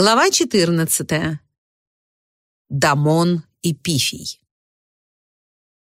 Глава 14. Дамон и Пифий.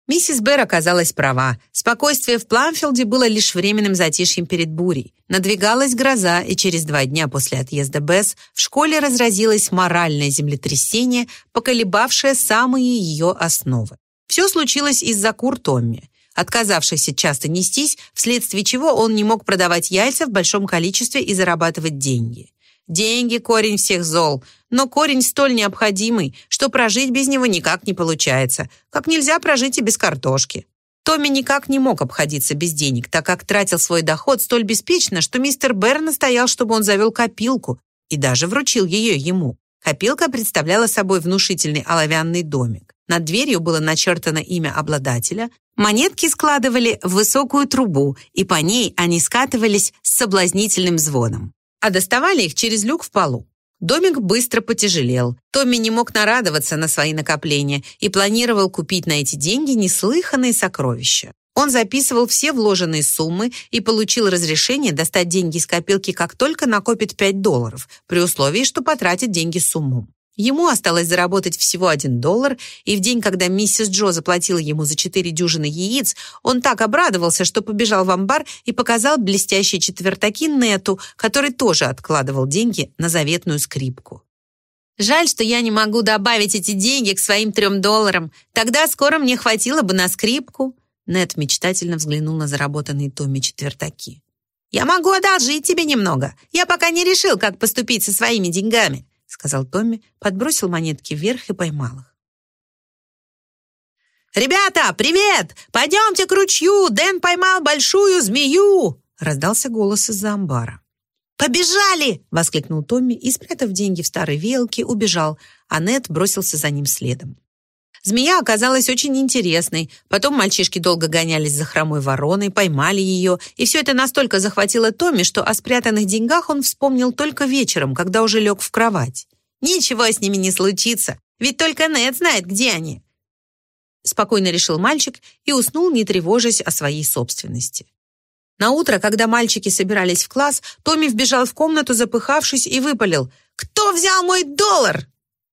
Миссис Бэр оказалась права. Спокойствие в Пламфилде было лишь временным затишьем перед бурей. Надвигалась гроза, и через два дня после отъезда Бесс в школе разразилось моральное землетрясение, поколебавшее самые ее основы. Все случилось из-за кур Томми, отказавшийся часто нестись, вследствие чего он не мог продавать яйца в большом количестве и зарабатывать деньги. Деньги – корень всех зол, но корень столь необходимый, что прожить без него никак не получается, как нельзя прожить и без картошки. Томми никак не мог обходиться без денег, так как тратил свой доход столь беспечно, что мистер Берр настоял, чтобы он завел копилку и даже вручил ее ему. Копилка представляла собой внушительный оловянный домик. Над дверью было начертано имя обладателя. Монетки складывали в высокую трубу, и по ней они скатывались с соблазнительным звоном а доставали их через люк в полу. Домик быстро потяжелел. Томми не мог нарадоваться на свои накопления и планировал купить на эти деньги неслыханные сокровища. Он записывал все вложенные суммы и получил разрешение достать деньги из копилки, как только накопит 5 долларов, при условии, что потратит деньги с умом. Ему осталось заработать всего один доллар, и в день, когда миссис Джо заплатила ему за четыре дюжины яиц, он так обрадовался, что побежал в амбар и показал блестящие четвертаки Нету, который тоже откладывал деньги на заветную скрипку. «Жаль, что я не могу добавить эти деньги к своим трем долларам. Тогда скоро мне хватило бы на скрипку». Нет мечтательно взглянул на заработанные Томми четвертаки. «Я могу одолжить тебе немного. Я пока не решил, как поступить со своими деньгами сказал Томми, подбросил монетки вверх и поймал их. «Ребята, привет! Пойдемте к ручью! Дэн поймал большую змею!» раздался голос из-за амбара. «Побежали!» — воскликнул Томми и, спрятав деньги в старой веялке, убежал, а Нед бросился за ним следом. Змея оказалась очень интересной. Потом мальчишки долго гонялись за хромой вороной, поймали ее, и все это настолько захватило Томми, что о спрятанных деньгах он вспомнил только вечером, когда уже лег в кровать. Ничего с ними не случится, ведь только Нед знает, где они. Спокойно решил мальчик и уснул, не тревожась о своей собственности. На утро, когда мальчики собирались в класс, Томми вбежал в комнату, запыхавшись, и выпалил. «Кто взял мой доллар?»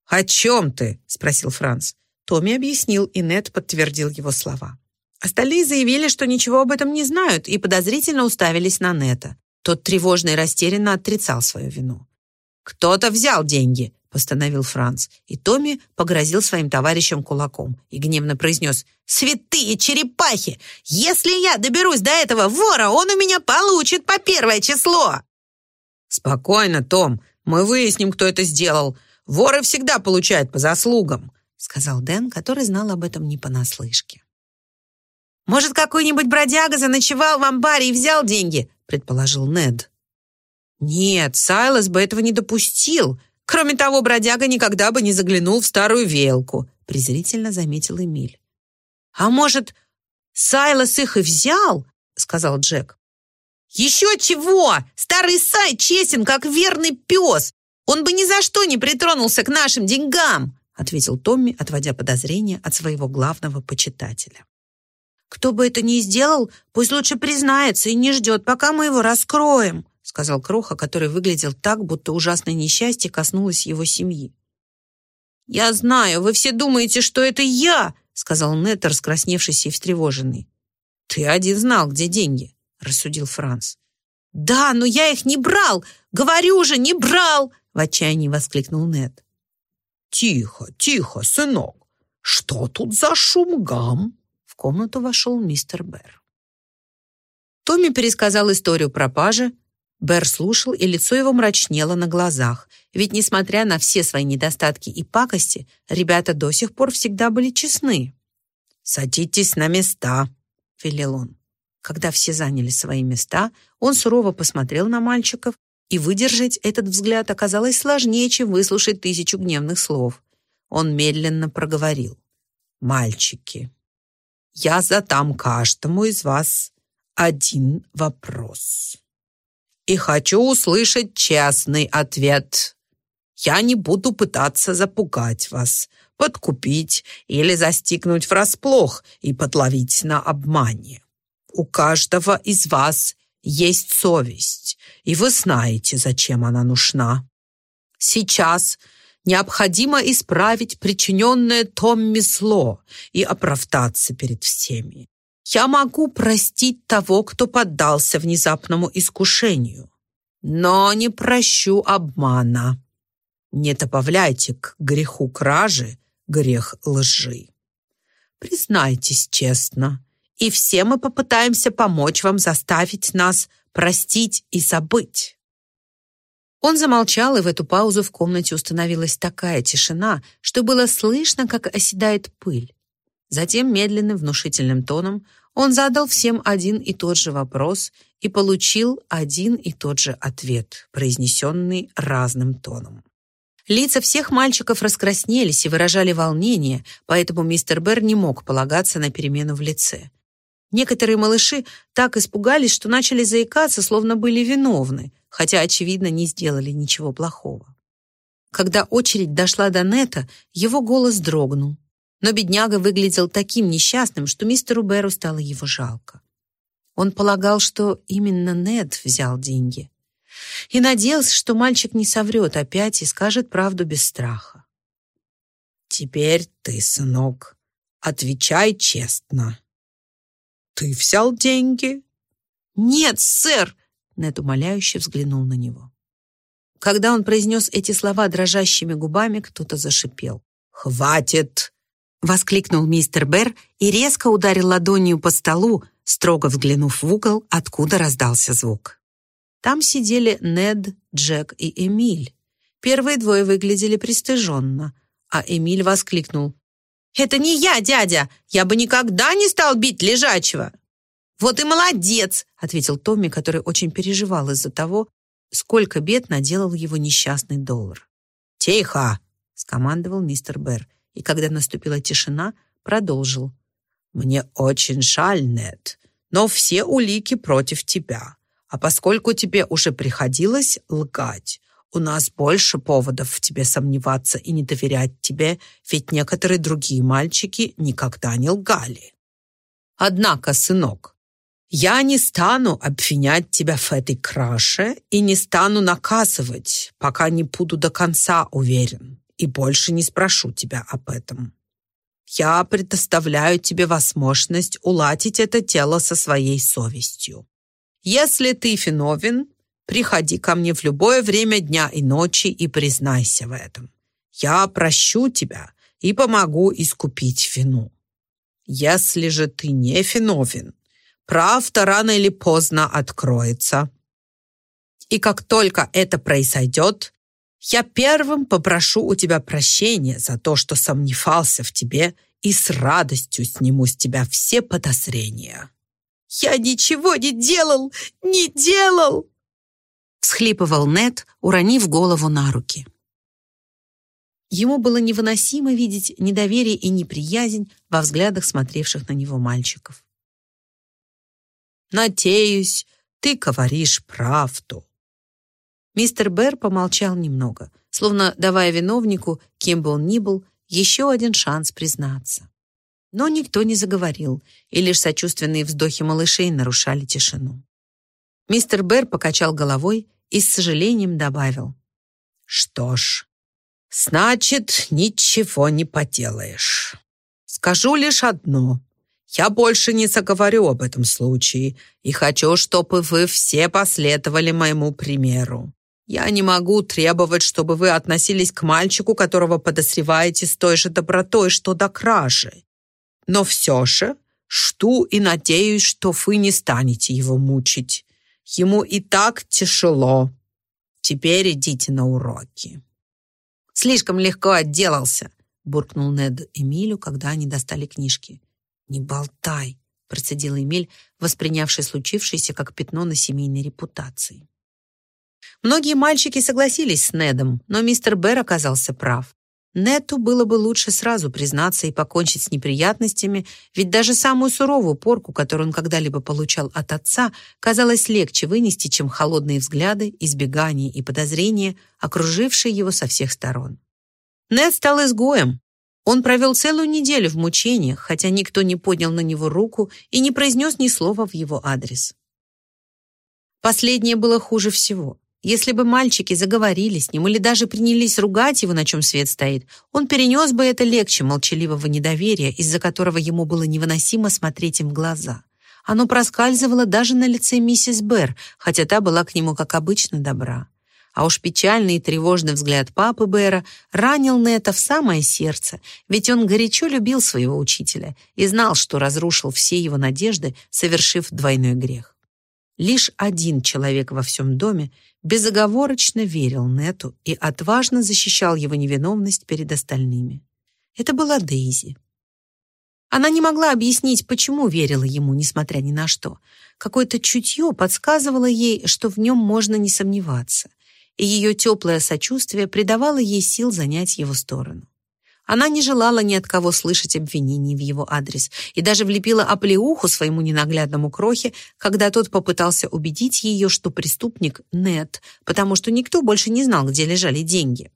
«О чем ты?» — спросил Франц. Томми объяснил, и Нед подтвердил его слова. Остальные заявили, что ничего об этом не знают, и подозрительно уставились на Нета. Тот тревожно и растерянно отрицал свою вину. «Кто-то взял деньги», — постановил Франц, и Томми погрозил своим товарищам кулаком и гневно произнес «Святые черепахи! Если я доберусь до этого вора, он у меня получит по первое число!» «Спокойно, Том, мы выясним, кто это сделал. Воры всегда получают по заслугам», сказал Дэн, который знал об этом не понаслышке. «Может, какой-нибудь бродяга заночевал в амбаре и взял деньги?» предположил Нед. «Нет, Сайлас бы этого не допустил. Кроме того, бродяга никогда бы не заглянул в старую велку», презрительно заметил Эмиль. «А может, Сайлас их и взял?» сказал Джек. «Еще чего! Старый Сай честен, как верный пес! Он бы ни за что не притронулся к нашим деньгам!» Ответил Томми, отводя подозрения от своего главного почитателя. «Кто бы это ни сделал, пусть лучше признается и не ждет, пока мы его раскроем», сказал Кроха, который выглядел так, будто ужасное несчастье коснулось его семьи. «Я знаю, вы все думаете, что это я», сказал Нед, раскрасневшийся и встревоженный. «Ты один знал, где деньги», рассудил Франц. «Да, но я их не брал! Говорю же, не брал!» в отчаянии воскликнул Нед. «Тихо, тихо, сынок! Что тут за шум гам?» В комнату вошел мистер Берр. Томми пересказал историю пропажи. Берр слушал, и лицо его мрачнело на глазах. Ведь, несмотря на все свои недостатки и пакости, ребята до сих пор всегда были честны. «Садитесь на места», — велел он. Когда все заняли свои места, он сурово посмотрел на мальчиков и выдержать этот взгляд оказалось сложнее, чем выслушать тысячу гневных слов. Он медленно проговорил. «Мальчики, я задам каждому из вас один вопрос. И хочу услышать честный ответ. Я не буду пытаться запугать вас, подкупить или застигнуть врасплох и подловить на обмане. У каждого из вас есть совесть, и вы знаете, зачем она нужна. Сейчас необходимо исправить причиненное Томми зло и оправдаться перед всеми. Я могу простить того, кто поддался внезапному искушению, но не прощу обмана. Не добавляйте к греху кражи грех лжи. Признайтесь честно, и все мы попытаемся помочь вам заставить нас простить и забыть. Он замолчал, и в эту паузу в комнате установилась такая тишина, что было слышно, как оседает пыль. Затем медленным внушительным тоном он задал всем один и тот же вопрос и получил один и тот же ответ, произнесенный разным тоном. Лица всех мальчиков раскраснелись и выражали волнение, поэтому мистер Берр не мог полагаться на перемену в лице. Некоторые малыши так испугались, что начали заикаться, словно были виновны, хотя, очевидно, не сделали ничего плохого. Когда очередь дошла до Нета, его голос дрогнул. Но бедняга выглядел таким несчастным, что мистеру Беру стало его жалко. Он полагал, что именно Нед взял деньги. И надеялся, что мальчик не соврет опять и скажет правду без страха. «Теперь ты, сынок, отвечай честно», «Ты взял деньги?» «Нет, сэр!» Нед умоляюще взглянул на него. Когда он произнес эти слова дрожащими губами, кто-то зашипел. «Хватит!» — воскликнул мистер Берр и резко ударил ладонью по столу, строго взглянув в угол, откуда раздался звук. Там сидели Нед, Джек и Эмиль. Первые двое выглядели пристыженно, а Эмиль воскликнул. «Это не я, дядя! Я бы никогда не стал бить лежачего!» «Вот и молодец!» — ответил Томми, который очень переживал из-за того, сколько бед наделал его несчастный доллар. «Тихо!» — скомандовал мистер Берр, и когда наступила тишина, продолжил. «Мне очень жаль, Нед, но все улики против тебя. А поскольку тебе уже приходилось лгать, у нас больше поводов в тебе сомневаться и не доверять тебе, ведь некоторые другие мальчики никогда не лгали. Однако, сынок, я не стану обвинять тебя в этой краше и не стану наказывать, пока не буду до конца уверен и больше не спрошу тебя об этом. Я предоставляю тебе возможность уладить это тело со своей совестью. Если ты виновен, Приходи ко мне в любое время дня и ночи и признайся в этом. Я прощу тебя и помогу искупить вину. Если же ты не виновен, правда рано или поздно откроется. И как только это произойдет, я первым попрошу у тебя прощения за то, что сомневался в тебе и с радостью сниму с тебя все подозрения. «Я ничего не делал! Не делал!» Всхлипывал Нед, уронив голову на руки. Ему было невыносимо видеть недоверие и неприязнь во взглядах смотревших на него мальчиков. «Надеюсь, ты говоришь правду». Мистер Берр помолчал немного, словно давая виновнику, кем бы он ни был, еще один шанс признаться. Но никто не заговорил, и лишь сочувственные вздохи малышей нарушали тишину. Мистер Берр покачал головой и с сожалением добавил. «Что ж, значит, ничего не поделаешь. Скажу лишь одно. Я больше не заговорю об этом случае и хочу, чтобы вы все последовали моему примеру. Я не могу требовать, чтобы вы относились к мальчику, которого подозреваете с той же добротой, что до кражи. Но все же жду и надеюсь, что вы не станете его мучить. Ему и так тяжело. Теперь идите на уроки». «Слишком легко отделался», — буркнул Нед Эмилю, когда они достали книжки. «Не болтай», — процедил Эмиль, воспринявший случившееся как пятно на семейной репутации. Многие мальчики согласились с Недом, но мистер Берр оказался прав. Нету было бы лучше сразу признаться и покончить с неприятностями, ведь даже самую суровую порку, которую он когда-либо получал от отца, казалось легче вынести, чем холодные взгляды, избегания и подозрения, окружившие его со всех сторон. Нет стал изгоем. Он провел целую неделю в мучениях, хотя никто не поднял на него руку и не произнес ни слова в его адрес. Последнее было хуже всего. Если бы мальчики заговорили с ним или даже принялись ругать его, на чем свет стоит, он перенес бы это легче молчаливого недоверия, из-за которого ему было невыносимо смотреть им в глаза. Оно проскальзывало даже на лице миссис Берр, хотя та была к нему, как обычно, добра. А уж печальный и тревожный взгляд папы Бэра ранил Нета в самое сердце, ведь он горячо любил своего учителя и знал, что разрушил все его надежды, совершив двойной грех. Лишь один человек во всем доме безоговорочно верил Нету и отважно защищал его невиновность перед остальными. Это была Дейзи. Она не могла объяснить, почему верила ему, несмотря ни на что. Какое-то чутье подсказывало ей, что в нем можно не сомневаться — и ее теплое сочувствие придавало ей сил занять его сторону. Она не желала ни от кого слышать обвинений в его адрес и даже влепила оплеуху своему ненаглядному крохе, когда тот попытался убедить ее, что преступник — Нет, потому что никто больше не знал, где лежали деньги.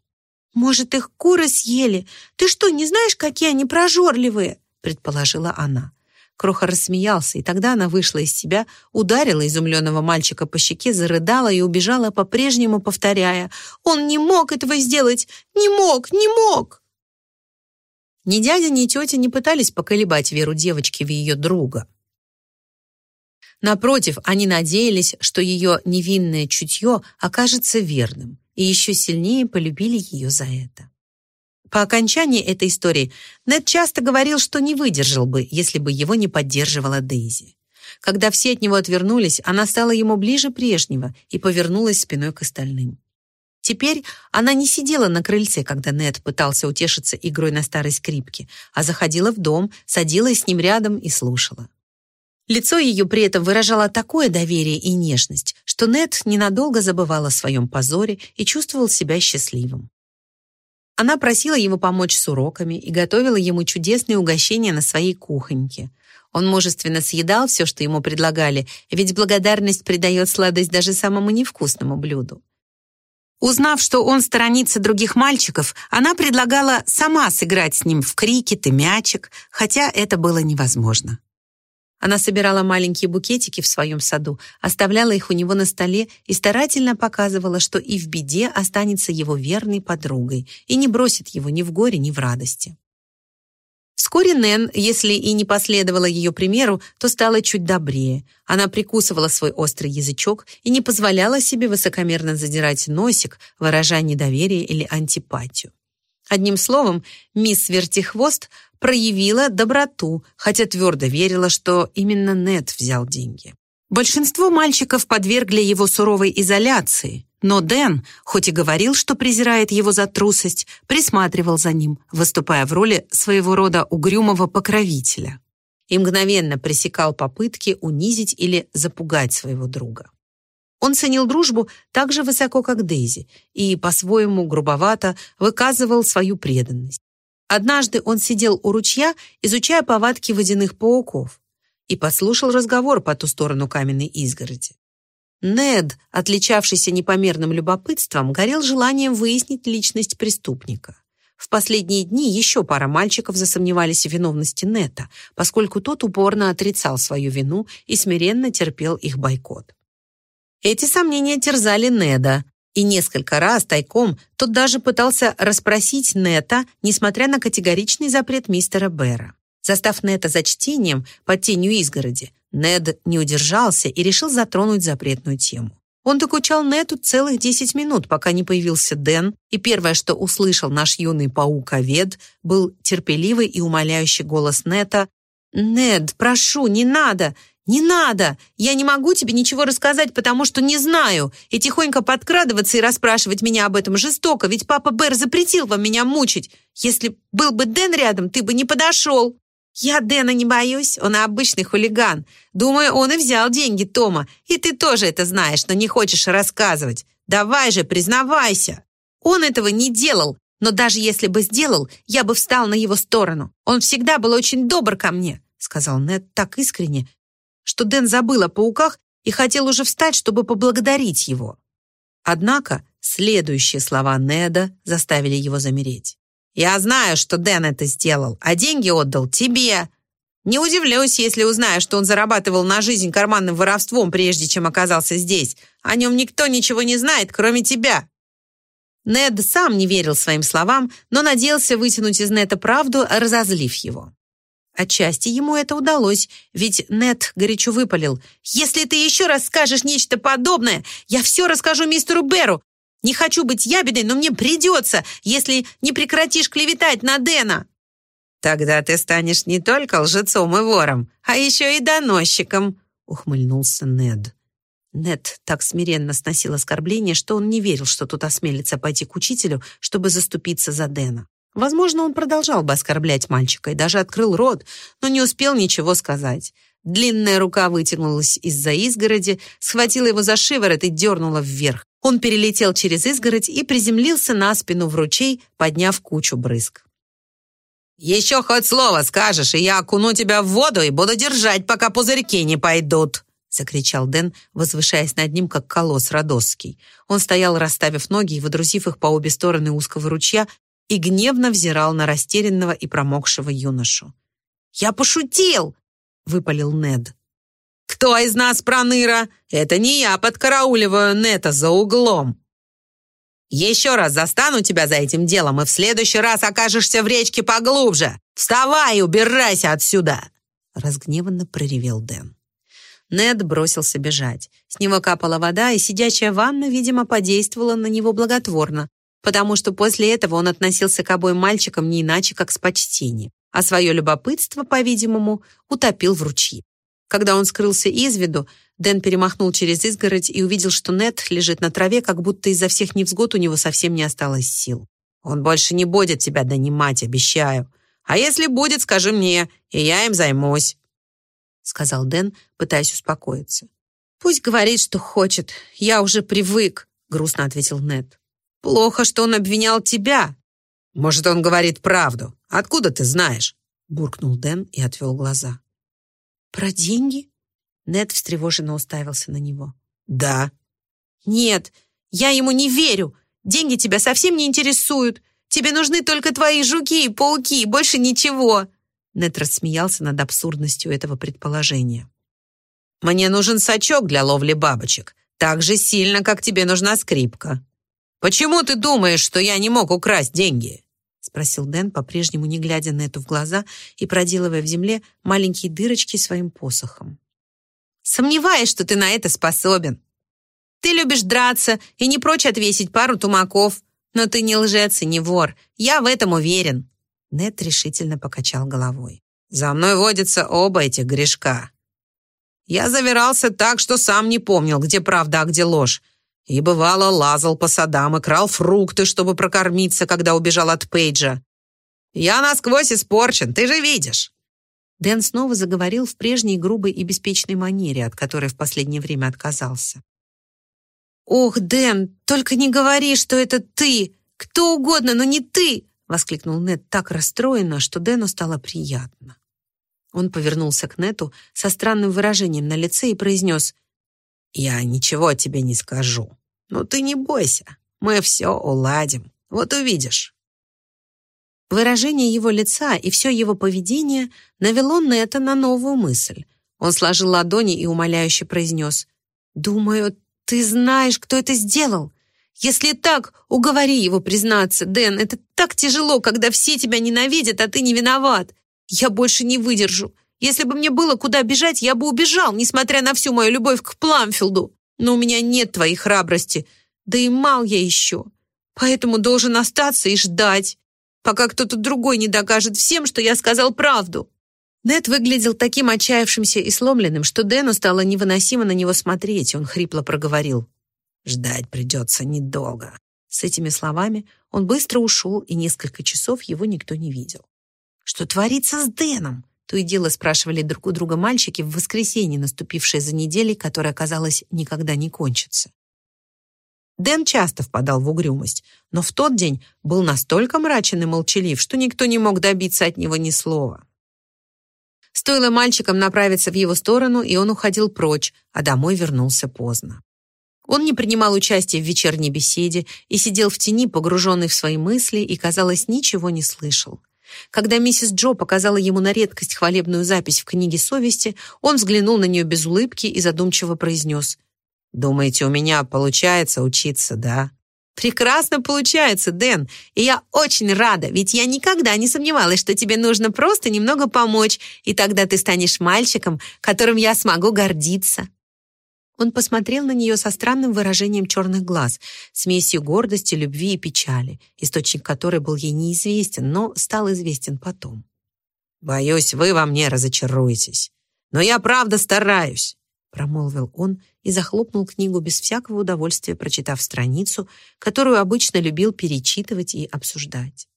«Может, их куры съели? Ты что, не знаешь, какие они прожорливые?» — предположила она. Кроха рассмеялся, и тогда она вышла из себя, ударила изумленного мальчика по щеке, зарыдала и убежала, по-прежнему повторяя «Он не мог этого сделать! Не мог! Не мог!» Ни дядя, ни тетя не пытались поколебать веру девочки в ее друга. Напротив, они надеялись, что ее невинное чутье окажется верным, и еще сильнее полюбили ее за это. По окончании этой истории Нед часто говорил, что не выдержал бы, если бы его не поддерживала Дейзи. Когда все от него отвернулись, она стала ему ближе прежнего и повернулась спиной к остальным. Теперь она не сидела на крыльце, когда Нед пытался утешиться игрой на старой скрипке, а заходила в дом, садилась с ним рядом и слушала. Лицо ее при этом выражало такое доверие и нежность, что Нед ненадолго забывал о своем позоре и чувствовал себя счастливым. Она просила его помочь с уроками и готовила ему чудесные угощения на своей кухоньке. Он мужественно съедал все, что ему предлагали, ведь благодарность придает сладость даже самому невкусному блюду. Узнав, что он сторонится других мальчиков, она предлагала сама сыграть с ним в крикет и мячик, хотя это было невозможно. Она собирала маленькие букетики в своем саду, оставляла их у него на столе и старательно показывала, что и в беде останется его верной подругой и не бросит его ни в горе, ни в радости. Вскоре Нэн, если и не последовала ее примеру, то стала чуть добрее. Она прикусывала свой острый язычок и не позволяла себе высокомерно задирать носик, выражая недоверие или антипатию. Одним словом, мисс Вертихвост проявила доброту, хотя твердо верила, что именно Нед взял деньги. Большинство мальчиков подвергли его суровой изоляции, но Дэн, хоть и говорил, что презирает его за трусость, присматривал за ним, выступая в роли своего рода угрюмого покровителя и мгновенно пресекал попытки унизить или запугать своего друга. Он ценил дружбу так же высоко, как Дейзи, и по-своему грубовато выказывал свою преданность. Однажды он сидел у ручья, изучая повадки водяных пауков, и послушал разговор по ту сторону каменной изгороди. Нед, отличавшийся непомерным любопытством, горел желанием выяснить личность преступника. В последние дни еще пара мальчиков засомневались в виновности Нета, поскольку тот упорно отрицал свою вину и смиренно терпел их бойкот. Эти сомнения терзали Неда, и несколько раз тайком тот даже пытался расспросить Нета, несмотря на категоричный запрет мистера Бэра. Застав Нета за чтением под тенью изгороди, Нед не удержался и решил затронуть запретную тему. Он докучал Нету целых 10 минут, пока не появился Дэн, и первое, что услышал наш юный паук-овед, был терпеливый и умоляющий голос Нета. «Нед, прошу, не надо! «Не надо! Я не могу тебе ничего рассказать, потому что не знаю. И тихонько подкрадываться и расспрашивать меня об этом жестоко, ведь папа Бэр запретил вам меня мучить. Если был бы Дэн рядом, ты бы не подошел». «Я Дэна не боюсь, он обычный хулиган. Думаю, он и взял деньги Тома, и ты тоже это знаешь, но не хочешь рассказывать. Давай же, признавайся. Он этого не делал, но даже если бы сделал, я бы встал на его сторону. Он всегда был очень добр ко мне», сказал Нед так искренне, что Дэн забыл о пауках и хотел уже встать, чтобы поблагодарить его. Однако следующие слова Неда заставили его замереть. «Я знаю, что Дэн это сделал, а деньги отдал тебе». Не удивлюсь, если узнаю, что он зарабатывал на жизнь карманным воровством, прежде чем оказался здесь. О нем никто ничего не знает, кроме тебя». Нед сам не верил своим словам, но надеялся вытянуть из Нета правду, разозлив его. Отчасти ему это удалось, ведь Нед горячо выпалил. «Если ты еще раз скажешь нечто подобное, я все расскажу мистеру Беру. Не хочу быть ябедой, но мне придется, если не прекратишь клеветать на Дэна». «Тогда ты станешь не только лжецом и вором, а еще и доносчиком», ухмыльнулся Нед. Нед так смиренно сносил оскорбление, что он не верил, что тут осмелится пойти к учителю, чтобы заступиться за Дэна. Возможно, он продолжал бы оскорблять мальчика и даже открыл рот, но не успел ничего сказать. Длинная рука вытянулась из-за изгороди, схватила его за шиворот и дернула вверх. Он перелетел через изгородь и приземлился на спину в ручей, подняв кучу брызг. «Еще хоть слово скажешь, и я окуну тебя в воду и буду держать, пока пузырьки не пойдут!» закричал Дэн, возвышаясь над ним, как колосс Родосский. Он стоял, расставив ноги и водрузив их по обе стороны узкого ручья, и гневно взирал на растерянного и промокшего юношу. «Я пошутил!» — выпалил Нед. «Кто из нас проныра? Это не я подкарауливаю Нета за углом!» «Еще раз застану тебя за этим делом, и в следующий раз окажешься в речке поглубже! Вставай и убирайся отсюда!» Разгневанно проревел Дэн. Нед бросился бежать. С него капала вода, и сидячая ванна, видимо, подействовала на него благотворно, потому что после этого он относился к обоим мальчикам не иначе, как с почтением, а свое любопытство, по-видимому, утопил в ручье. Когда он скрылся из виду, Дэн перемахнул через изгородь и увидел, что Нед лежит на траве, как будто из-за всех невзгод у него совсем не осталось сил. «Он больше не будет тебя донимать, обещаю. А если будет, скажи мне, и я им займусь», — сказал Дэн, пытаясь успокоиться. «Пусть говорит, что хочет. Я уже привык», — грустно ответил Нед. «Плохо, что он обвинял тебя. Может, он говорит правду. Откуда ты знаешь?» — буркнул Дэн и отвел глаза. «Про деньги?» Нед встревоженно уставился на него. «Да». «Нет, я ему не верю. Деньги тебя совсем не интересуют. Тебе нужны только твои жуки и пауки, больше ничего». Нед рассмеялся над абсурдностью этого предположения. «Мне нужен сачок для ловли бабочек, так же сильно, как тебе нужна скрипка. Почему ты думаешь, что я не мог украсть деньги?» Спросил Дэн, по-прежнему не глядя на эту в глаза и проделывая в земле маленькие дырочки своим посохом. Сомневаюсь, что ты на это способен. Ты любишь драться и не прочь отвесить пару тумаков, но ты не лжец и не вор. Я в этом уверен». Нед решительно покачал головой. «За мной водятся оба этих грешка. Я завирался так, что сам не помнил, где правда, а где ложь. И бывало лазал по садам и крал фрукты, чтобы прокормиться, когда убежал от Пейджа. Я насквозь испорчен, ты же видишь. Дэн снова заговорил в прежней грубой и беспечной манере, от которой в последнее время отказался. «Ох, Дэн, только не говори, что это ты! Кто угодно, но не ты!» воскликнул Нед так расстроенно, что Дэну стало приятно. Он повернулся к Нету со странным выражением на лице и произнес «Я ничего тебе не скажу. Но ты не бойся, мы все уладим. Вот увидишь». Выражение его лица и все его поведение навело Нета на новую мысль. Он сложил ладони и умоляюще произнес. «Думаю, ты знаешь, кто это сделал. Если так, уговори его признаться, Дэн. Это так тяжело, когда все тебя ненавидят, а ты не виноват. Я больше не выдержу. Если бы мне было куда бежать, я бы убежал, несмотря на всю мою любовь к Пламфилду. Но у меня нет твоей храбрости. Да и мал я еще. Поэтому должен остаться и ждать пока кто-то другой не докажет всем, что я сказал правду». Нед выглядел таким отчаявшимся и сломленным, что Дэну стало невыносимо на него смотреть, он хрипло проговорил. «Ждать придется недолго». С этими словами он быстро ушел, и несколько часов его никто не видел. «Что творится с Дэном?» То и дело спрашивали друг у друга мальчики в воскресенье, наступившее за неделей, которая, казалось, никогда не кончится. Дэн часто впадал в угрюмость, но в тот день был настолько мрачен и молчалив, что никто не мог добиться от него ни слова. Стоило мальчикам направиться в его сторону, и он уходил прочь, а домой вернулся поздно. Он не принимал участия в вечерней беседе и сидел в тени, погруженный в свои мысли, и, казалось, ничего не слышал. Когда миссис Джо показала ему на редкость хвалебную запись в книге совести, он взглянул на нее без улыбки и задумчиво произнес. «Думаете, у меня получается учиться, да?» «Прекрасно получается, Дэн, и я очень рада, ведь я никогда не сомневалась, что тебе нужно просто немного помочь, и тогда ты станешь мальчиком, которым я смогу гордиться». Он посмотрел на нее со странным выражением черных глаз, смесью гордости, любви и печали, источник которой был ей неизвестен, но стал известен потом. «Боюсь, вы во мне разочаруетесь, но я правда стараюсь промолвил он и захлопнул книгу без всякого удовольствия, прочитав страницу, которую обычно любил перечитывать и обсуждать.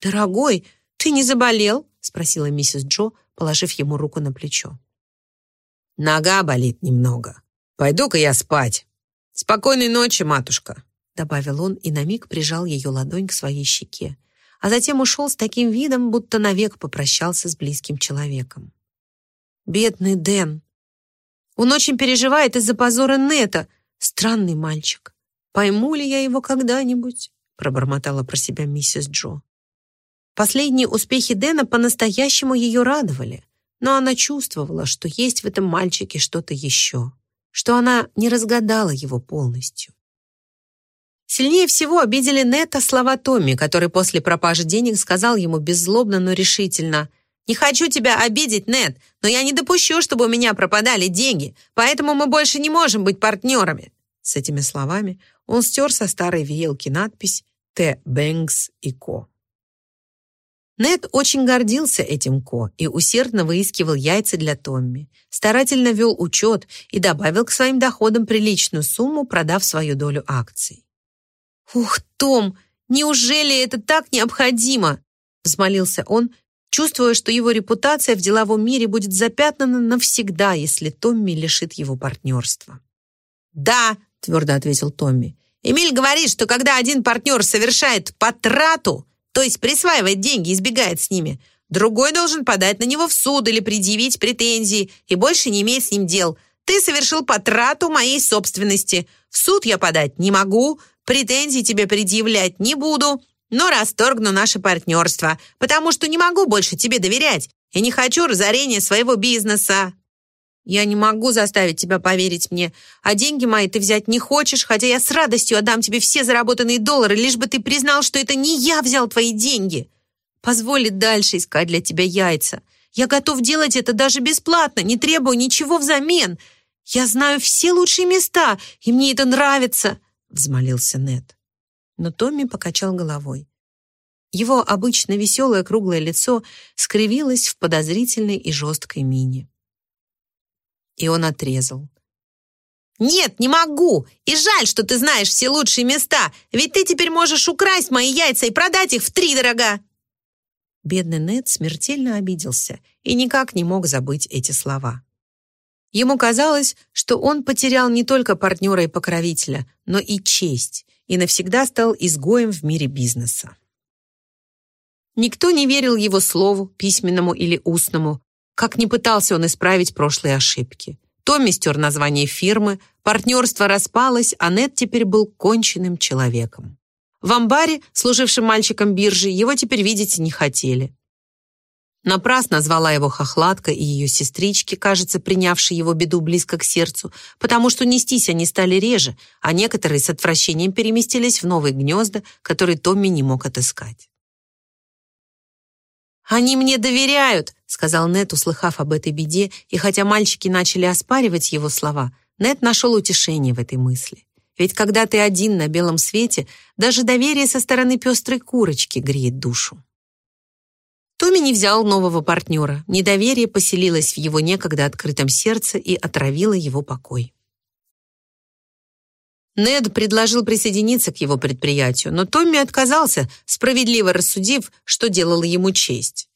«Дорогой, ты не заболел?» — спросила миссис Джо, положив ему руку на плечо. «Нога болит немного. Пойду-ка я спать. Спокойной ночи, матушка», — добавил он и на миг прижал ее ладонь к своей щеке, а затем ушел с таким видом, будто навек попрощался с близким человеком. «Бедный Дэн!» Он очень переживает из-за позора Нета. Странный мальчик. Пойму ли я его когда-нибудь?» пробормотала про себя миссис Джо. Последние успехи Дэна по-настоящему ее радовали, но она чувствовала, что есть в этом мальчике что-то еще, что она не разгадала его полностью. Сильнее всего обидели Нета слова Томми, который после пропажи денег сказал ему беззлобно, но решительно – не хочу тебя обидеть, Нед, но я не допущу, чтобы у меня пропадали деньги, поэтому мы больше не можем быть партнерами». С этими словами он стер со старой веялки надпись «Т. Бэнкс и Ко». Нед очень гордился этим Ко и усердно выискивал яйца для Томми, старательно вел учет и добавил к своим доходам приличную сумму, продав свою долю акций. «Ух, Том, неужели это так необходимо?» взмолился он, чувствуя, что его репутация в деловом мире будет запятнана навсегда, если Томми лишит его партнерства. «Да», — твердо ответил Томми. «Эмиль говорит, что когда один партнер совершает потрату, то есть присваивает деньги и сбегает с ними, другой должен подать на него в суд или предъявить претензии и больше не имеет с ним дел. Ты совершил потрату моей собственности. В суд я подать не могу, претензий тебе предъявлять не буду, но расторгну наше партнерство, потому что не могу больше тебе доверять и не хочу разорения своего бизнеса. Я не могу заставить тебя поверить мне, а деньги мои ты взять не хочешь, хотя я с радостью отдам тебе все заработанные доллары, лишь бы ты признал, что это не я взял твои деньги. Позволь дальше искать для тебя яйца. Я готов делать это даже бесплатно, не требую ничего взамен. Я знаю все лучшие места, и мне это нравится», — взмолился Нед но Томми покачал головой. Его обычно веселое круглое лицо скривилось в подозрительной и жесткой мине. И он отрезал. «Нет, не могу! И жаль, что ты знаешь все лучшие места, ведь ты теперь можешь украсть мои яйца и продать их в три дорога!» Бедный Нед смертельно обиделся и никак не мог забыть эти слова. Ему казалось, что он потерял не только партнера и покровителя, но и честь, и навсегда стал изгоем в мире бизнеса. Никто не верил его слову, письменному или устному, как не пытался он исправить прошлые ошибки. Томми стер название фирмы, партнерство распалось, а Нед теперь был конченным человеком. В амбаре, служившем мальчиком биржи, его теперь видеть не хотели. Напрасно звала его хохлатка и ее сестрички, кажется, принявшие его беду близко к сердцу, потому что нестись они стали реже, а некоторые с отвращением переместились в новые гнезда, которые Томми не мог отыскать. «Они мне доверяют», — сказал Нет, услыхав об этой беде, и хотя мальчики начали оспаривать его слова, Нет нашел утешение в этой мысли. Ведь когда ты один на белом свете, даже доверие со стороны пестрой курочки греет душу. Томми не взял нового партнера. Недоверие поселилось в его некогда открытом сердце и отравило его покой. Нед предложил присоединиться к его предприятию, но Томми отказался, справедливо рассудив, что делало ему честь.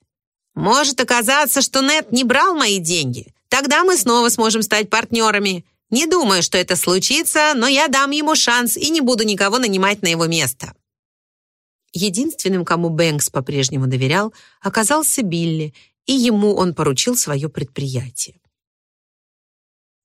«Может оказаться, что Нед не брал мои деньги. Тогда мы снова сможем стать партнерами. Не думаю, что это случится, но я дам ему шанс и не буду никого нанимать на его место». Единственным, кому Бэнкс по-прежнему доверял, оказался Билли, и ему он поручил свое предприятие.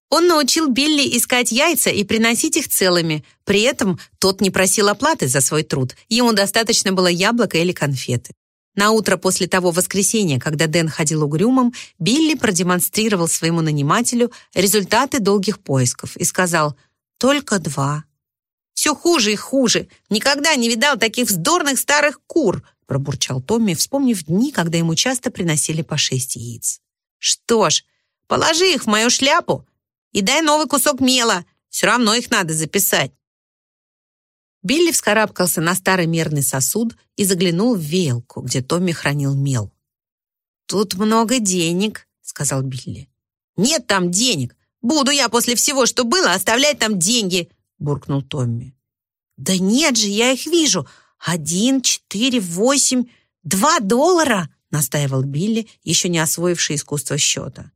Он научил Билли искать яйца и приносить их целыми. При этом тот не просил оплаты за свой труд. Ему достаточно было яблока или конфеты. На утро после того воскресенья, когда Дэн ходил угрюмым, Билли продемонстрировал своему нанимателю результаты долгих поисков и сказал «Только два». «Все хуже и хуже. Никогда не видал таких вздорных старых кур», пробурчал Томми, вспомнив дни, когда ему часто приносили по шесть яиц. «Что ж, положи их в мою шляпу и дай новый кусок мела. Все равно их надо записать». Билли вскарабкался на старый мерный сосуд и заглянул в веялку, где Томми хранил мел. «Тут много денег», — сказал Билли. «Нет там денег. Буду я после всего, что было, оставлять там деньги», — буркнул Томми. «Да нет же, я их вижу. Один, четыре, восемь, два доллара», — настаивал Билли, еще не освоивший искусство счета.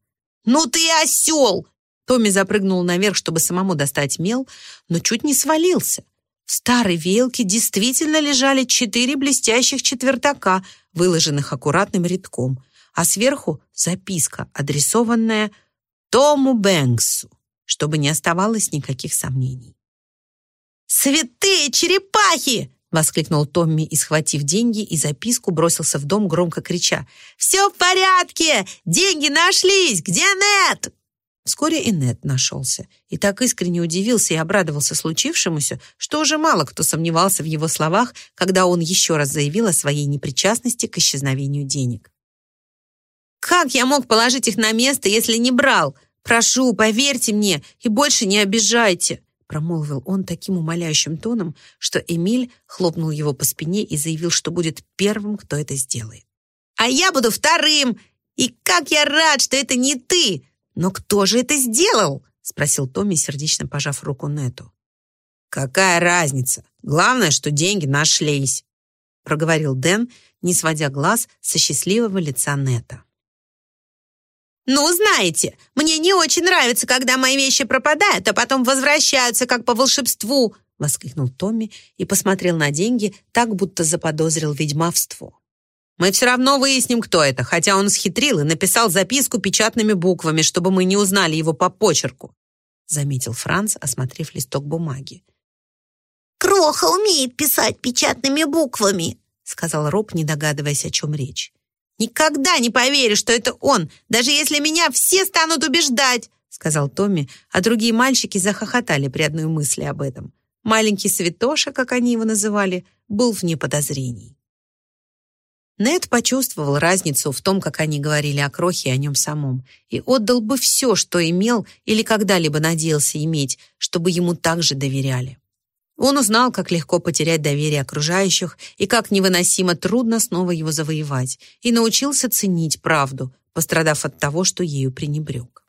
«Ну ты осел!» Томми запрыгнул наверх, чтобы самому достать мел, но чуть не свалился. В старой веялке действительно лежали четыре блестящих четвертака, выложенных аккуратным рядком, а сверху записка, адресованная Тому Бэнксу, чтобы не оставалось никаких сомнений. «Святые черепахи!» — воскликнул Томми и, схватив деньги и записку, бросился в дом, громко крича. «Все в порядке! Деньги нашлись! Где Нет?» Вскоре и Нет нашелся, и так искренне удивился и обрадовался случившемуся, что уже мало кто сомневался в его словах, когда он еще раз заявил о своей непричастности к исчезновению денег. «Как я мог положить их на место, если не брал? Прошу, поверьте мне и больше не обижайте!» промолвил он таким умоляющим тоном, что Эмиль хлопнул его по спине и заявил, что будет первым, кто это сделает. «А я буду вторым! И как я рад, что это не ты!» «Но кто же это сделал?» — спросил Томми, сердечно пожав руку Нету. «Какая разница? Главное, что деньги нашлись», — проговорил Дэн, не сводя глаз со счастливого лица Нета. «Ну, знаете, мне не очень нравится, когда мои вещи пропадают, а потом возвращаются, как по волшебству», — воскликнул Томми и посмотрел на деньги, так будто заподозрил ведьмовство. Мы все равно выясним, кто это, хотя он схитрил и написал записку печатными буквами, чтобы мы не узнали его по почерку», заметил Франц, осмотрев листок бумаги. «Кроха умеет писать печатными буквами», сказал Роб, не догадываясь, о чем речь. «Никогда не поверю, что это он, даже если меня все станут убеждать», сказал Томми, а другие мальчики захохотали при одной мысли об этом. Маленький святоша, как они его называли, был вне подозрений. Нед почувствовал разницу в том, как они говорили о Крохе и о нем самом, и отдал бы все, что имел или когда-либо надеялся иметь, чтобы ему также доверяли. Он узнал, как легко потерять доверие окружающих и как невыносимо трудно снова его завоевать, и научился ценить правду, пострадав от того, что ею пренебрег.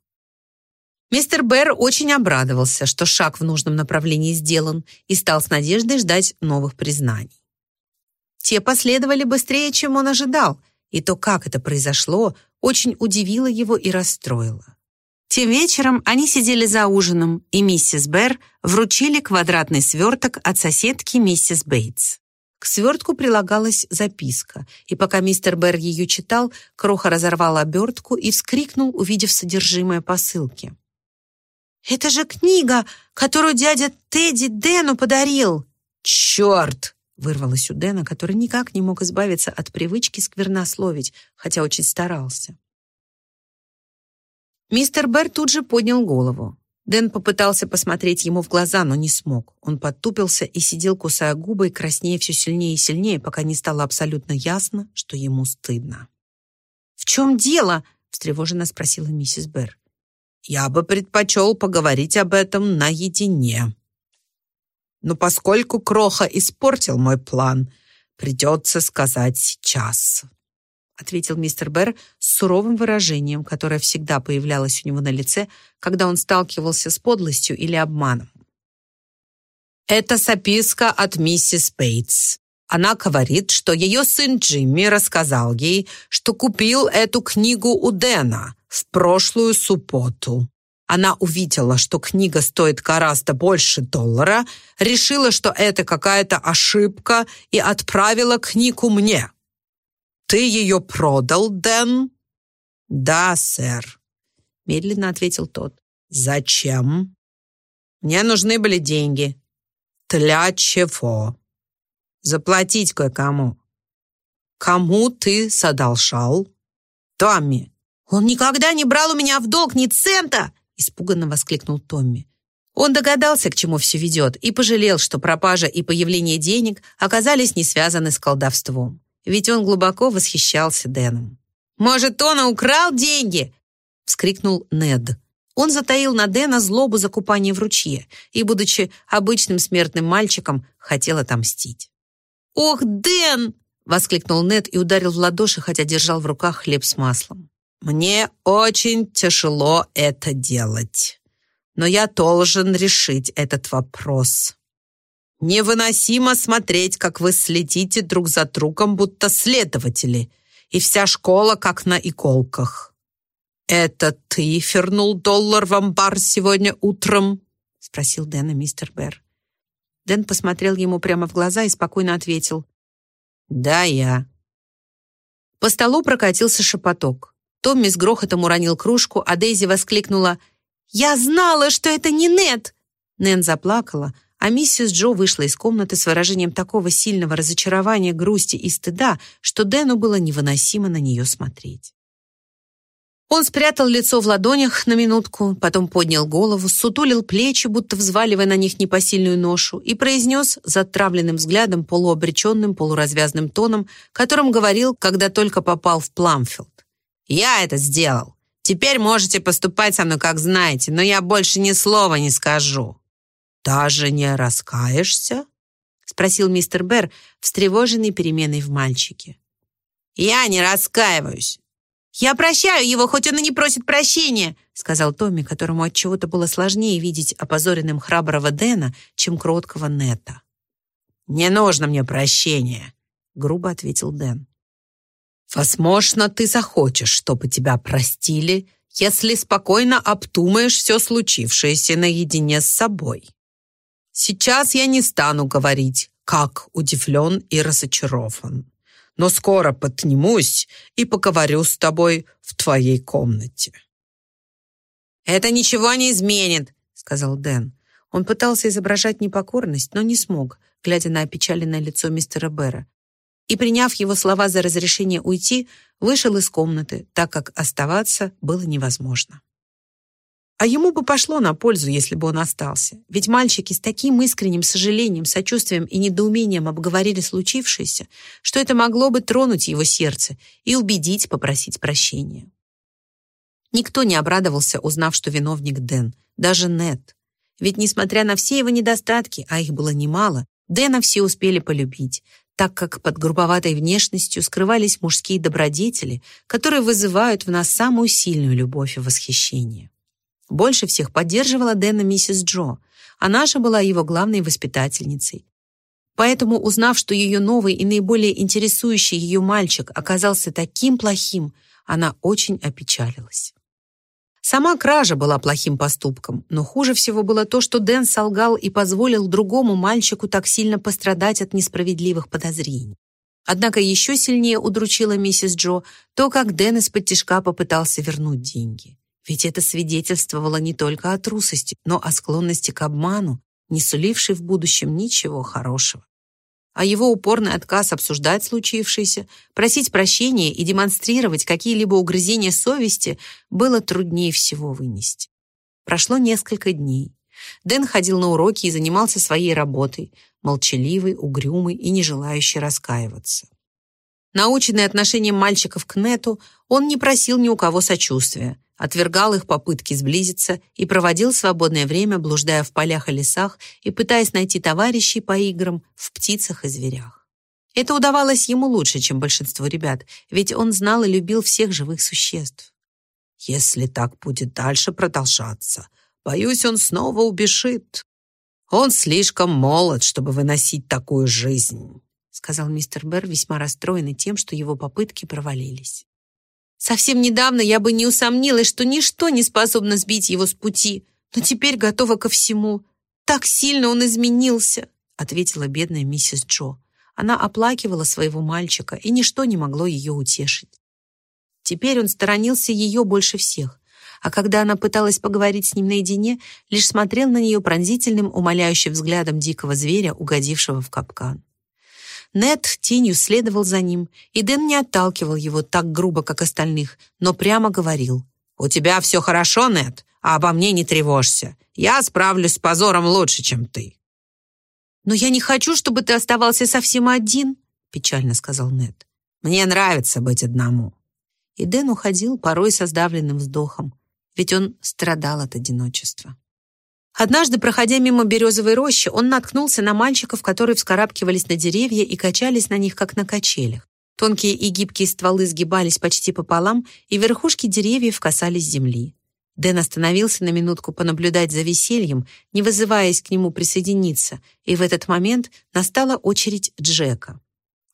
Мистер Берр очень обрадовался, что шаг в нужном направлении сделан, и стал с надеждой ждать новых признаний. Те последовали быстрее, чем он ожидал, и то, как это произошло, очень удивило его и расстроило. Тем вечером они сидели за ужином, и миссис Берр вручили квадратный сверток от соседки миссис Бейтс. К свертку прилагалась записка, и пока мистер Берр ее читал, Кроха разорвал обертку и вскрикнул, увидев содержимое посылки. «Это же книга, которую дядя Тедди Дэну подарил!» «Черт!» Вырвалось у Дэна, который никак не мог избавиться от привычки сквернословить, хотя очень старался. Мистер Берр тут же поднял голову. Дэн попытался посмотреть ему в глаза, но не смог. Он подтупился и сидел, кусая губы, краснее все сильнее и сильнее, пока не стало абсолютно ясно, что ему стыдно. «В чем дело?» — встревоженно спросила миссис Берр. «Я бы предпочел поговорить об этом наедине», но поскольку Кроха испортил мой план, придется сказать сейчас», ответил мистер Берр с суровым выражением, которое всегда появлялось у него на лице, когда он сталкивался с подлостью или обманом. «Это записка от миссис Бейтс. Она говорит, что ее сын Джимми рассказал ей, что купил эту книгу у Дэна в прошлую субботу. Она увидела, что книга стоит гораздо больше доллара, решила, что это какая-то ошибка и отправила книгу мне. «Ты ее продал, Дэн?» «Да, сэр», — медленно ответил тот. «Зачем?» «Мне нужны были деньги». «Для чего?» «Заплатить кое-кому». Кому ты задолжал? Томми. Он никогда не брал у меня в долг ни цента, испуганно воскликнул Томми. Он догадался, к чему все ведет, и пожалел, что пропажа и появление денег оказались не связаны с колдовством. Ведь он глубоко восхищался Дэном. «Может, он украл деньги?» — вскрикнул Нед. Он затаил на Дэна злобу за купание в ручье и, будучи обычным смертным мальчиком, хотел отомстить. «Ох, Дэн!» — воскликнул Нед и ударил в ладоши, хотя держал в руках хлеб с маслом. «Мне очень тяжело это делать, но я должен решить этот вопрос. Невыносимо смотреть, как вы следите друг за другом, будто следователи, и вся школа как на иголках». «Это ты вернул доллар в амбар сегодня утром?» — спросил Дэна мистер Берр. Дэн посмотрел ему прямо в глаза и спокойно ответил. «Да, я». По столу прокатился шепоток. Томми с грохотом уронил кружку, а Дейзи воскликнула «Я знала, что это не Нет!» Нэн заплакала, а миссис Джо вышла из комнаты с выражением такого сильного разочарования, грусти и стыда, что Дэну было невыносимо на нее смотреть. Он спрятал лицо в ладонях на минутку, потом поднял голову, сутулил плечи, будто взваливая на них непосильную ношу, и произнес затравленным взглядом, полуобреченным, полуразвязным тоном, которым говорил, когда только попал в Пламфилд. «Я это сделал. Теперь можете поступать со мной, как знаете, но я больше ни слова не скажу». «Даже не раскаешься?» — спросил мистер Берр, встревоженный переменой в мальчике. «Я не раскаиваюсь. «Я прощаю его, хоть он и не просит прощения», сказал Томми, которому от чего то было сложнее видеть опозоренным храброго Дэна, чем кроткого Нета. «Не нужно мне прощения», — грубо ответил Дэн. «Возможно, ты захочешь, чтобы тебя простили, если спокойно обдумаешь все случившееся наедине с собой. Сейчас я не стану говорить, как удивлен и разочарован но скоро поднимусь и поговорю с тобой в твоей комнате». «Это ничего не изменит», — сказал Дэн. Он пытался изображать непокорность, но не смог, глядя на опечаленное лицо мистера Бэра. И, приняв его слова за разрешение уйти, вышел из комнаты, так как оставаться было невозможно. А ему бы пошло на пользу, если бы он остался. Ведь мальчики с таким искренним сожалением, сочувствием и недоумением обговорили случившееся, что это могло бы тронуть его сердце и убедить попросить прощения. Никто не обрадовался, узнав, что виновник Дэн, даже Нет. Ведь, несмотря на все его недостатки, а их было немало, Дэна все успели полюбить, так как под грубоватой внешностью скрывались мужские добродетели, которые вызывают в нас самую сильную любовь и восхищение. Больше всех поддерживала Дэна миссис Джо. Она же была его главной воспитательницей. Поэтому, узнав, что ее новый и наиболее интересующий ее мальчик оказался таким плохим, она очень опечалилась. Сама кража была плохим поступком, но хуже всего было то, что Дэн солгал и позволил другому мальчику так сильно пострадать от несправедливых подозрений. Однако еще сильнее удручила миссис Джо то, как Дэн из-под тишка попытался вернуть деньги. Ведь это свидетельствовало не только о трусости, но о склонности к обману, не сулившей в будущем ничего хорошего. А его упорный отказ обсуждать случившееся, просить прощения и демонстрировать какие-либо угрызения совести было труднее всего вынести. Прошло несколько дней. Дэн ходил на уроки и занимался своей работой, молчаливый, угрюмый и не желающий раскаиваться. Наученный отношением мальчиков к Нету, он не просил ни у кого сочувствия, отвергал их попытки сблизиться и проводил свободное время, блуждая в полях и лесах и пытаясь найти товарищей по играм в птицах и зверях. Это удавалось ему лучше, чем большинству ребят, ведь он знал и любил всех живых существ. «Если так будет дальше продолжаться, боюсь, он снова убежит. Он слишком молод, чтобы выносить такую жизнь», сказал мистер Берр, весьма расстроенный тем, что его попытки провалились. Совсем недавно я бы не усомнилась, что ничто не способно сбить его с пути, но теперь готова ко всему. Так сильно он изменился, ответила бедная миссис Джо. Она оплакивала своего мальчика, и ничто не могло ее утешить. Теперь он сторонился ее больше всех, а когда она пыталась поговорить с ним наедине, лишь смотрел на нее пронзительным, умоляющим взглядом дикого зверя, угодившего в капкан. Нед тенью следовал за ним, и Дэн не отталкивал его так грубо, как остальных, но прямо говорил. «У тебя все хорошо, Нед, а обо мне не тревожься. Я справлюсь с позором лучше, чем ты». «Но я не хочу, чтобы ты оставался совсем один», печально сказал Нед. «Мне нравится быть одному». И Дэн уходил, порой со сдавленным вздохом, ведь он страдал от одиночества. Однажды, проходя мимо березовой рощи, он наткнулся на мальчиков, которые вскарабкивались на деревья и качались на них, как на качелях. Тонкие и гибкие стволы сгибались почти пополам, и верхушки деревьев касались земли. Дэн остановился на минутку понаблюдать за весельем, не вызываясь к нему присоединиться, и в этот момент настала очередь Джека.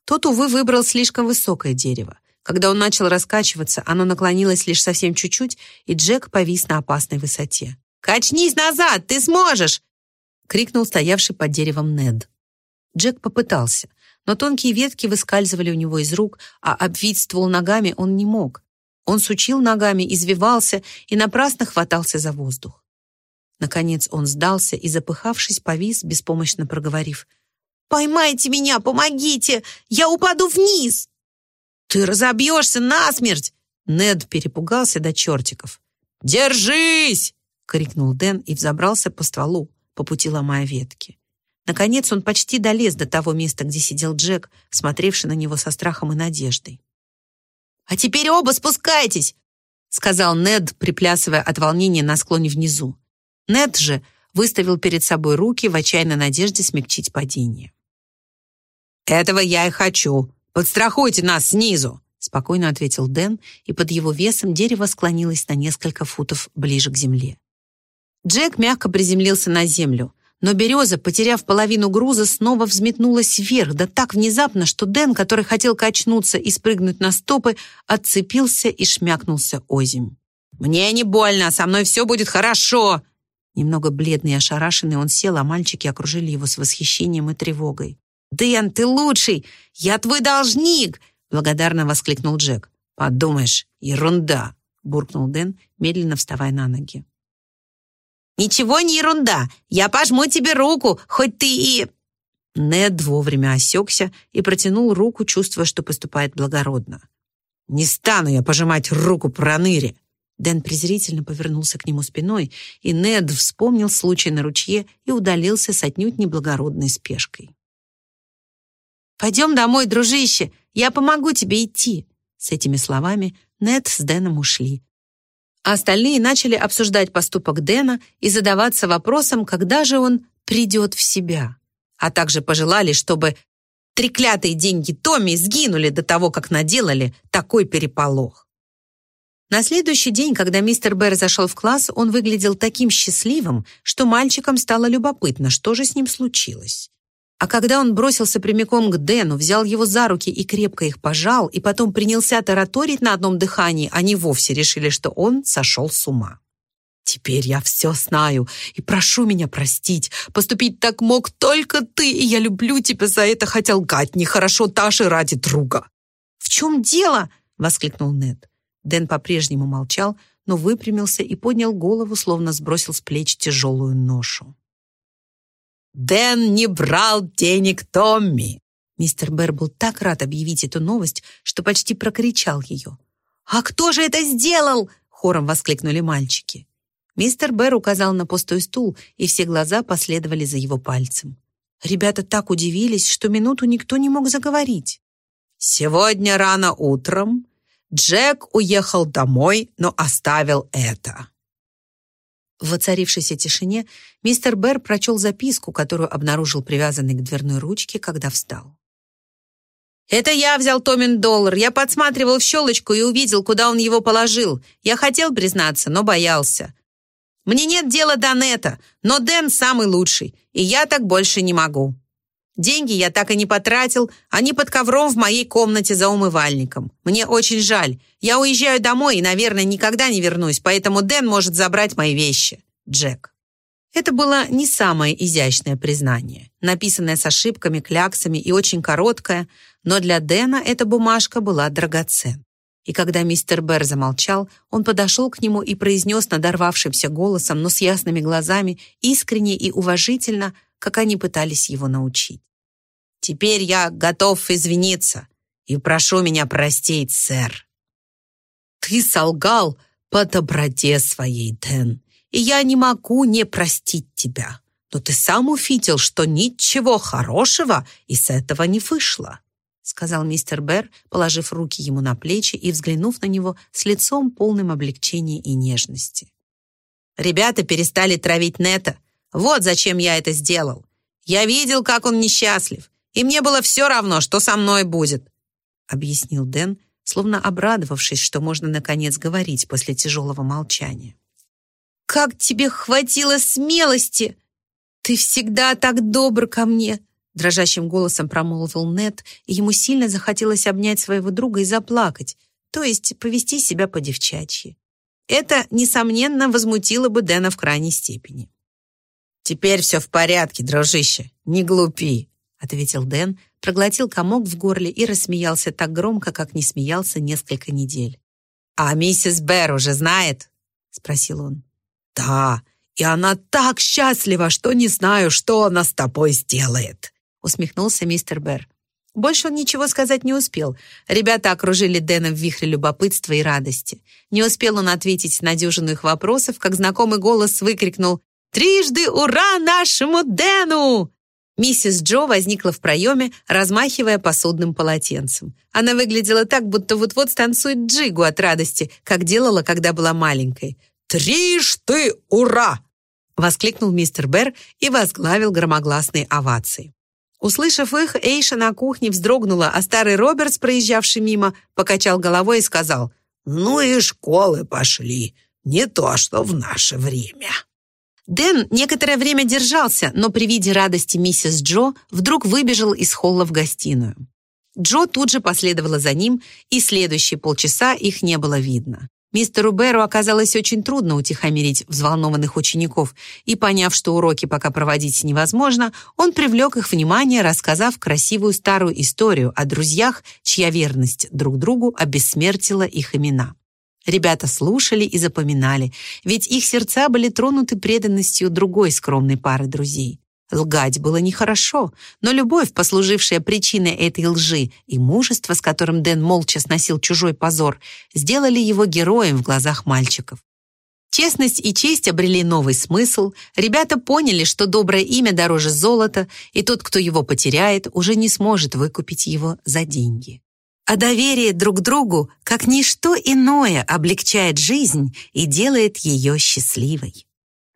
Тот, увы, выбрал слишком высокое дерево. Когда он начал раскачиваться, оно наклонилось лишь совсем чуть-чуть, и Джек повис на опасной высоте. «Качнись назад! Ты сможешь!» — крикнул стоявший под деревом Нед. Джек попытался, но тонкие ветки выскальзывали у него из рук, а обвить ствол ногами он не мог. Он сучил ногами, извивался и напрасно хватался за воздух. Наконец он сдался и, запыхавшись, повис, беспомощно проговорив. «Поймайте меня, помогите! Я упаду вниз!» «Ты разобьешься насмерть!» Нед перепугался до чертиков. «Держись!» Крикнул Дэн и взобрался по стволу, по пути ломая ветки. Наконец он почти долез до того места, где сидел Джек, смотревший на него со страхом и надеждой. «А теперь оба спускайтесь!» сказал Нед, приплясывая от волнения на склоне внизу. Нед же выставил перед собой руки в отчаянной надежде смягчить падение. «Этого я и хочу. Подстрахуйте нас снизу!» спокойно ответил Дэн, и под его весом дерево склонилось на несколько футов ближе к земле. Джек мягко приземлился на землю, но береза, потеряв половину груза, снова взметнулась вверх, да так внезапно, что Дэн, который хотел качнуться и спрыгнуть на стопы, отцепился и шмякнулся озимь. «Мне не больно, со мной все будет хорошо!» Немного бледный и ошарашенный он сел, а мальчики окружили его с восхищением и тревогой. «Дэн, ты лучший! Я твой должник!» благодарно воскликнул Джек. «Подумаешь, ерунда!» буркнул Дэн, медленно вставая на ноги. «Ничего не ерунда. Я пожму тебе руку, хоть ты и...» Нед вовремя осекся и протянул руку, чувствуя, что поступает благородно. «Не стану я пожимать руку проныре!» Дэн презрительно повернулся к нему спиной, и Нед вспомнил случай на ручье и удалился с отнюдь неблагородной спешкой. «Пойдем домой, дружище, я помогу тебе идти!» С этими словами Нед с Дэном ушли, а остальные начали обсуждать поступок Дэна и задаваться вопросом, когда же он придет в себя. А также пожелали, чтобы треклятые деньги Томми сгинули до того, как наделали такой переполох. На следующий день, когда мистер Бэр зашел в класс, он выглядел таким счастливым, что мальчикам стало любопытно, что же с ним случилось. А когда он бросился прямиком к Дэну, взял его за руки и крепко их пожал, и потом принялся тараторить на одном дыхании, они вовсе решили, что он сошел с ума. «Теперь я все знаю, и прошу меня простить. Поступить так мог только ты, и я люблю тебя за это, хотя лгать нехорошо Таши ради друга». «В чем дело?» — воскликнул Нед. Дэн по-прежнему молчал, но выпрямился и поднял голову, словно сбросил с плеч тяжелую ношу. Дэн не брал денег Томми!» Мистер Бэр был так рад объявить эту новость, что почти прокричал ее. «А кто же это сделал?» — хором воскликнули мальчики. Мистер Бэр указал на пустой стул, и все глаза последовали за его пальцем. Ребята так удивились, что минуту никто не мог заговорить. «Сегодня рано утром Джек уехал домой, но оставил это. В воцарившейся тишине мистер Берр прочел записку, которую обнаружил привязанной к дверной ручке, когда встал. «Это я взял Томин доллар. Я подсматривал в щелочку и увидел, куда он его положил. Я хотел признаться, но боялся. Мне нет дела до Нета, но Дэн самый лучший, и я так больше не могу. Деньги я так и не потратил, они под ковром в моей комнате за умывальником. Мне очень жаль. Я уезжаю домой и, наверное, никогда не вернусь, поэтому Дэн может забрать мои вещи. Джек. Это было не самое изящное признание, написанное с ошибками, кляксами и очень короткое, но для Дэна эта бумажка была драгоценна. И когда мистер Берр замолчал, он подошел к нему и произнес надорвавшимся голосом, но с ясными глазами, искренне и уважительно, как они пытались его научить. Теперь я готов извиниться и прошу меня простить, сэр. Ты солгал по доброте своей, Дэн, и я не могу не простить тебя. Но ты сам увидел, что ничего хорошего из этого не вышло сказал мистер Берр, положив руки ему на плечи и взглянув на него с лицом полным облегчения и нежности. «Ребята перестали травить Нета. Вот зачем я это сделал. Я видел, как он несчастлив, и мне было все равно, что со мной будет», объяснил Дэн, словно обрадовавшись, что можно наконец говорить после тяжелого молчания. «Как тебе хватило смелости! Ты всегда так добр ко мне!» Дрожащим голосом промолвил Нет, и ему сильно захотелось обнять своего друга и заплакать, то есть повести себя по-девчачьи. Это, несомненно, возмутило бы Дэна в крайней степени. «Теперь все в порядке, дружище, не глупи», ответил Дэн, проглотил комок в горле и рассмеялся так громко, как не смеялся несколько недель. «А миссис Бэр уже знает?» спросил он. «Да, и она так счастлива, что не знаю, что она с тобой сделает», усмехнулся мистер Берр. Больше он ничего сказать не успел. Ребята окружили Дэна в вихре любопытства и радости. Не успел он ответить на дюжину их вопросов, как знакомый голос выкрикнул «Трижды ура нашему Дэну!» Миссис Джо возникла в проеме, размахивая посудным полотенцем. Она выглядела так, будто вот-вот станцует джигу от радости, как делала, когда была маленькой. «Трижды ура!» — воскликнул мистер Берр и возглавил громогласные овации. Услышав их, Эйша на кухне вздрогнула, а старый Робертс, проезжавший мимо, покачал головой и сказал, «Ну и школы пошли, не то, что в наше время». Дэн некоторое время держался, но при виде радости миссис Джо вдруг выбежал из холла в гостиную. Джо тут же последовала за ним, и следующие полчаса их не было видно. Мистеру Беру оказалось очень трудно утихомирить взволнованных учеников, и, поняв, что уроки пока проводить невозможно, он привлек их внимание, рассказав красивую старую историю о друзьях, чья верность друг другу обессмертила их имена. Ребята слушали и запоминали, ведь их сердца были тронуты преданностью другой скромной пары друзей. Лгать было нехорошо, но любовь, послужившая причиной этой лжи, и мужество, с которым Дэн молча сносил чужой позор, сделали его героем в глазах мальчиков. Честность и честь обрели новый смысл, ребята поняли, что доброе имя дороже золота, и тот, кто его потеряет, уже не сможет выкупить его за деньги. А доверие друг другу, как ничто иное, облегчает жизнь и делает ее счастливой.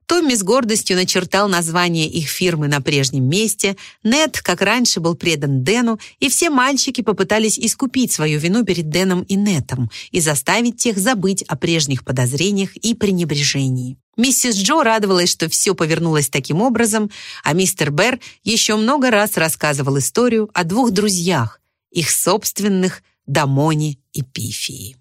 Томми с гордостью начертал название их фирмы на прежнем месте, Нед, как раньше, был предан Дэну, и все мальчики попытались искупить свою вину перед Дэном и Нетом и заставить тех забыть о прежних подозрениях и пренебрежении. Миссис Джо радовалась, что все повернулось таким образом, а мистер Берр еще много раз рассказывал историю о двух друзьях, их собственных Дамоне и Пифии.